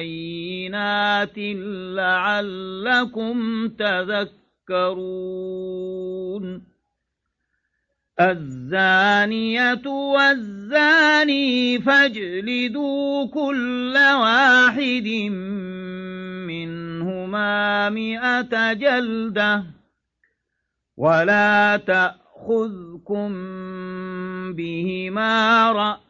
بينات لعلكم تذكرون. الزانية والزاني فاجلدوا كل واحد منهما مئة جلدة ولا تأخذكم بهما رأس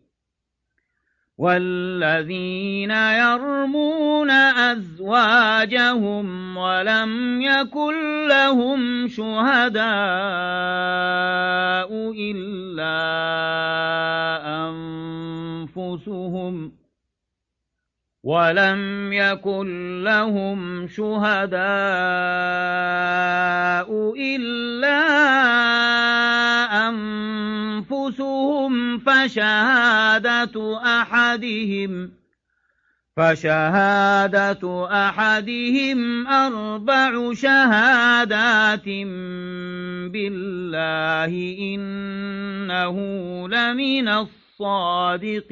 والذين يرمون أزواجهم ولم يكن لهم شهداء إلا أنفسهم ولم يكن لهم شهداء إلا أنفسهم فشهادة أحدهم فشهادة أحدهم أربع شهادات بالله إنه لمن الصادقين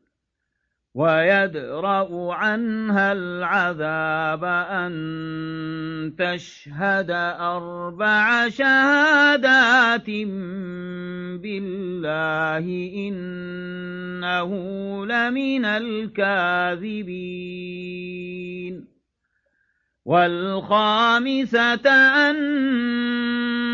ويدرأ عنها العذاب أن تشهد أربع شهادات بالله إنه لمن الكاذبين. والخامسة أن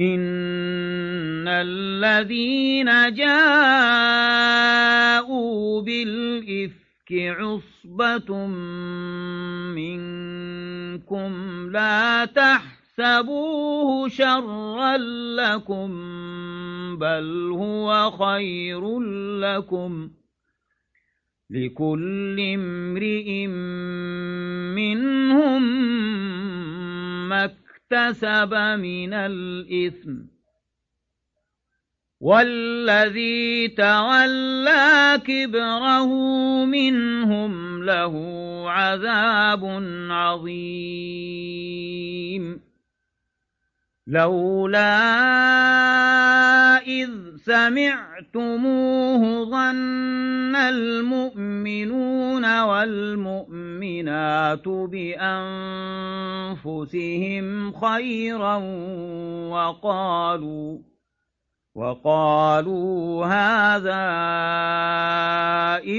إن الذين جاءوا بالإفك عصبة منكم لا تحسبوه شرا لكم بل هو خير لكم لكل امرئ منهم ما اكتسب من الإثم. والذي تولى كبره منهم له عذاب عظيم. لولا إذ سمعتموه ظن المؤمنون والمؤمنات بأنفسهم خيرا وقالوا وقالوا هذا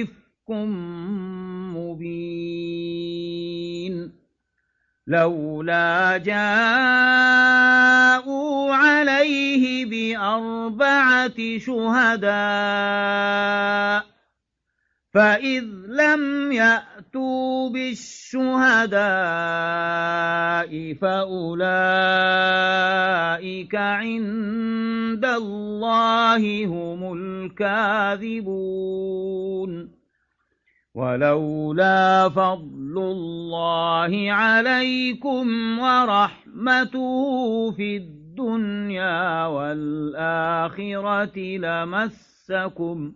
إفك مبين لولا جاءوا عليه بأربعة شهداء فإذ لم يأتوا بالشهداء فأولئك عند الله هم الكاذبون. ولولا فضل الله عليكم ورحمته في الدنيا والآخرة لمسكم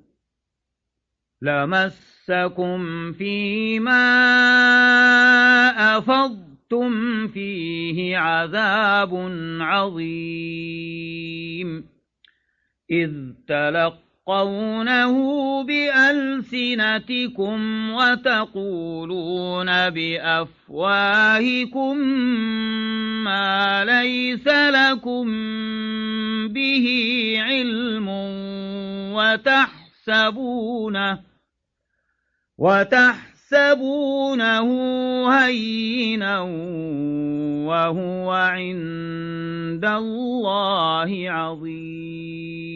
لمسكم فيما أفضتم فيه عذاب عظيم. إذ تلقى تلقونه بألسنتكم وتقولون بأفواهكم ما ليس لكم به علم وتحسبونه وتحسبونه هينا وهو عند الله عظيم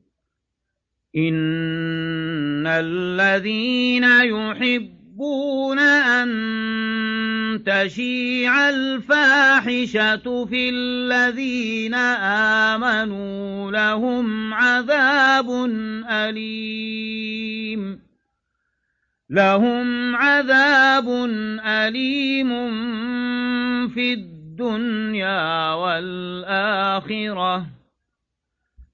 إن الذين يحبون أن تشيع الفاحشة في الذين آمنوا لهم عذاب أليم لهم عذاب أليم في الدنيا والآخرة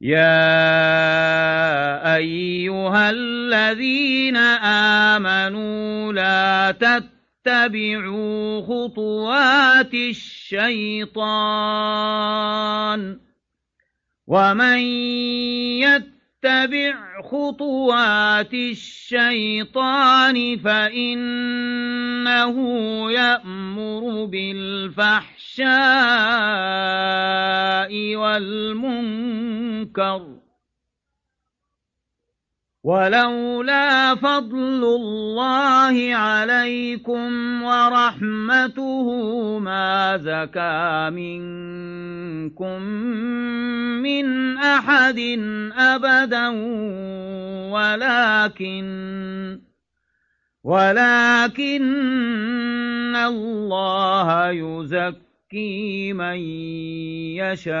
يا أيها الذين آمنوا لا تتبعوا خطوات الشيطان ومن يتبع خطوات الشيطان فإنه يأمر بالفحش الفحشاء والمنكر. ولولا فضل الله عليكم ورحمته ما زكى منكم من أحد أبدا ولكن ولكن الله يزكي من يشاء.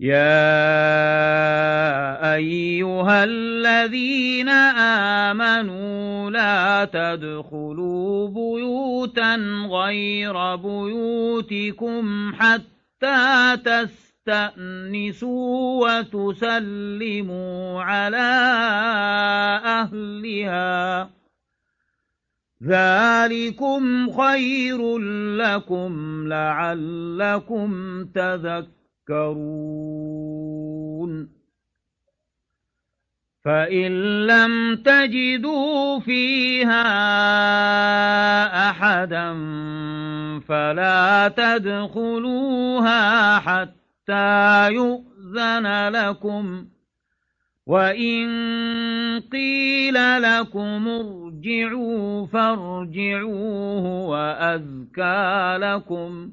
يا أيها الذين آمنوا لا تدخلوا بيوتا غير بيوتكم حتى تستأنسوا وتسلموا على أهلها ذلكم خير لكم لعلكم تذكرون تذكرون فإن لم تجدوا فيها أحدا فلا تدخلوها حتى يؤذن لكم. وإن قيل لكم ارجعوا فارجعوه وأذكى لكم.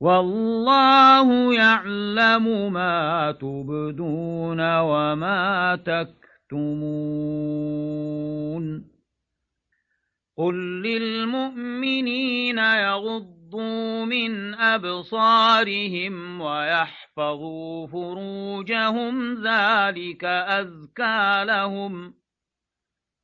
والله يعلم ما تبدون وما تكتمون. قل للمؤمنين يغضوا من أبصارهم ويحفظوا فروجهم ذلك أذكى لهم.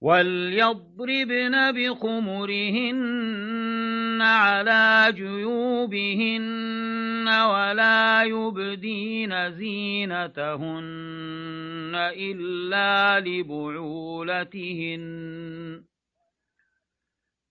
وليضربن بخمرهن على جيوبهن ولا يبدين زينتهن إلا لبعولتهن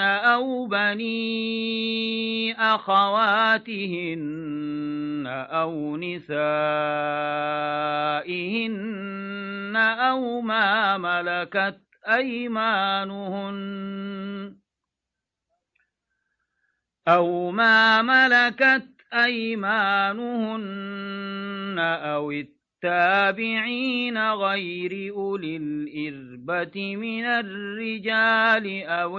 أو بني أخواتهن أو نسائهن أو ما ملكت أيمانهن أو ما ملكت أيمانهن أو التابعين غير أولي الإربة من الرجال أو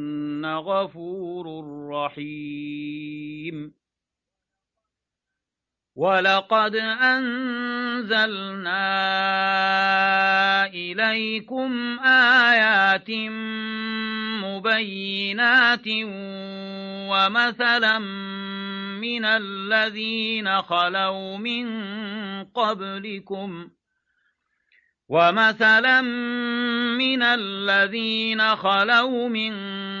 غفور رحيم ولقد أنزلنا إليكم آيات مبينات ومثلا من الذين خلوا من قبلكم ومثلا من الذين خلوا من قبلكم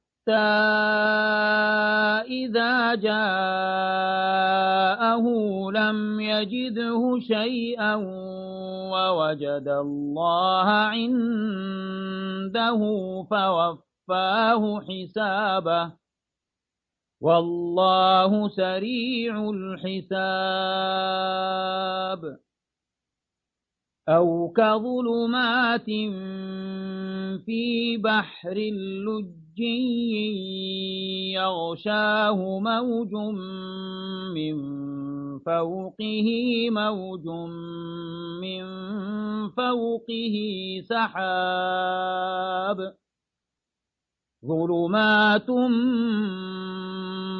إذا جاءه لم يجده شيئا ووجد الله عنده فوفاه حسابه والله سريع الحساب. أو كظلمات في بحر اللج يغشاه موج من فوقه موج من فوقه سحاب ظلمات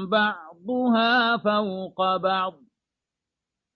بعضها فوق بعض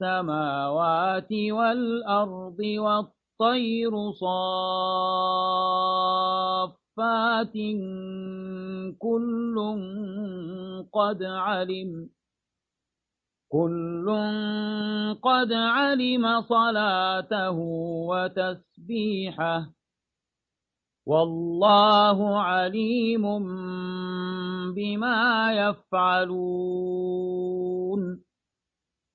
السماوات والأرض والطير صاف صفات كل قد علم كل قد علم صلاته وتسبيحه والله عليم بما يفعلون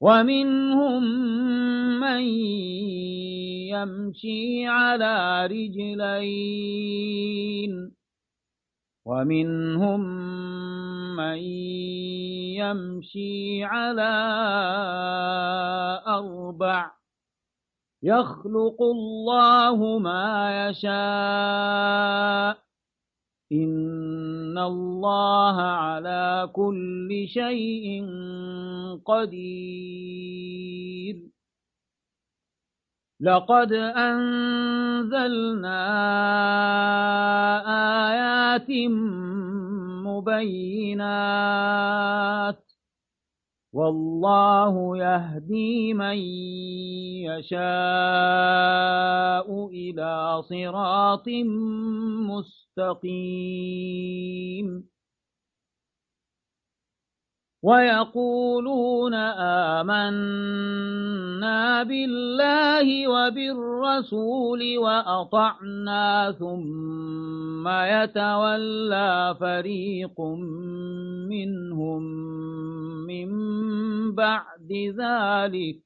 ومنهم من يمشي على رجلين. ومنهم من يمشي على أربع. يخلق الله ما يشاء. إن الله على كل شيء قدير. لقد أنزلنا آيات مبينات. والله يهدي من يشاء إلى صراط مستقيم. ويقولون آمنا بالله وبالرسول وأطعنا ثم يتولى فريق منهم من بعد ذلك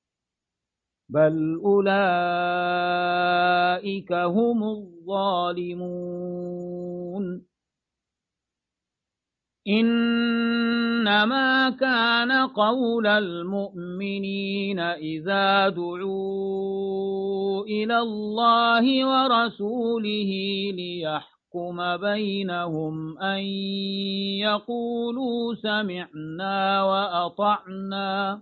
بل أولئك هم الظالمون. إنما كان قول المؤمنين إذا دعوا إلى الله ورسوله ليحكم بينهم أن يقولوا سمعنا وأطعنا.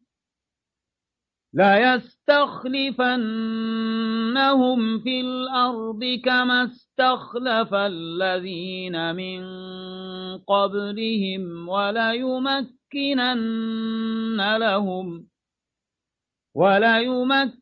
ليستخلفنهم في الأرض كما استخلف الذين من قبلهم وليمكنن لهم وليمكنن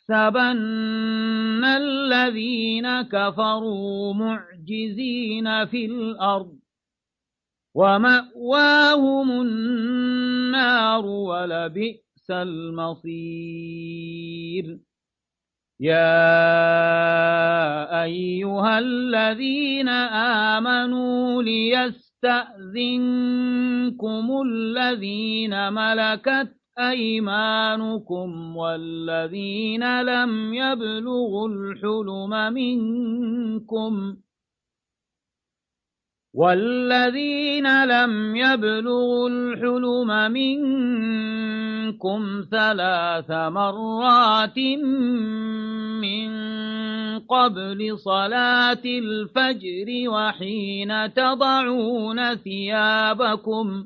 تحسبن الذين كفروا معجزين في الأرض ومأواهم النار ولبئس المصير. يا أيها الذين آمنوا ليستأذنكم الذين ملكت أيمانكم والذين لم يبلغوا الحلم منكم والذين لم يبلغوا الحلم منكم ثلاث مرات من قبل صلاة الفجر وحين تضعون ثيابكم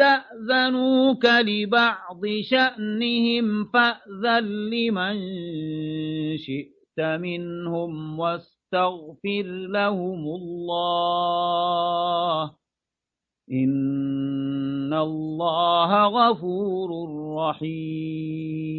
استأذنوك لبعض شأنهم فأذن لمن شئت منهم واستغفر لهم الله. إن الله غفور رحيم.